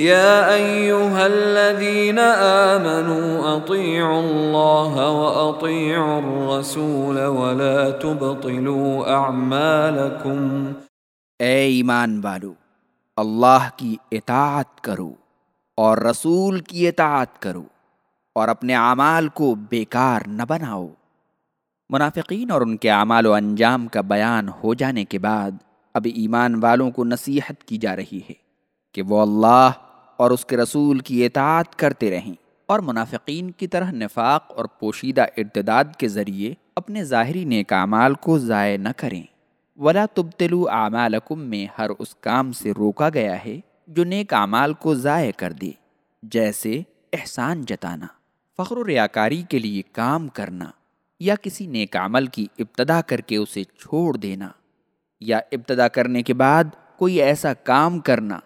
يا أيها الذين آمنوا أطيعوا الله وأطيعوا الرسول ولا تبطلوا أعمالكم. اے ایمان والو، اللہ کی اطاعت کرو اور رسول کی اطاعت کرو اور اپنے اعمال کو بیکار نہ بناؤ۔ منافقین اور ان کے اعمال و انجام کا بیان ہو جانے کے بعد اب ایمان والوں کو نصیحت کی جا رہی ہے کہ وہ اللہ اور اس کے رسول کی اطاعت کرتے رہیں۔ اور منافقین کی طرح نفاق اور پوشیدہ ارتداد کے ذریعے اپنے ظاہری نیک اعمال کو ضائع نہ کریں۔ ولا تبتلو اعمالکم میں ہر اس کام سے روکا گیا ہے جو نیک اعمال کو ضائع کر دے، جیسے احسان جتانا، فخر و ریاکاری کے لیے کام کرنا، یا کسی نیک عمل کی ابتدا کر کے اسے چھوڑ دینا، یا ابتدا کرنے کے بعد کوئی ایسا کام کرنا۔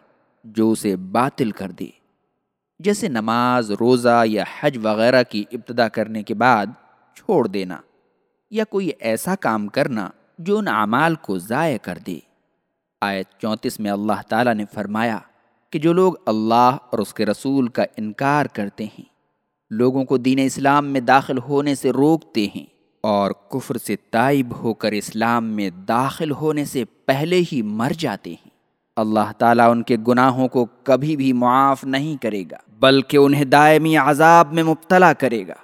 جو اسے باطل کر دے۔ جیسے نماز، روزہ یا حج وغیرہ کی ابتدا کرنے کے بعد چھوڑ دینا یا کوئی ایسا کام کرنا جو ان اعمال کو ضائع کر دے۔ آیت چونتیس میں اللہ تعالیٰ نے فرمایا کہ جو لوگ اللہ اور اس کے رسول کا انکار کرتے ہیں، لوگوں کو دین اسلام میں داخل ہونے سے روکتے ہیں اور کفر سے تائب ہو کر اسلام میں داخل ہونے سے پہلے ہی مر جاتے ہیں۔ اللہ تعالیٰ ان کے گناہوں کو کبھی بھی معاف نہیں کرے گا، بلکہ انہیں دائمی عذاب میں مبتلا کرے گا۔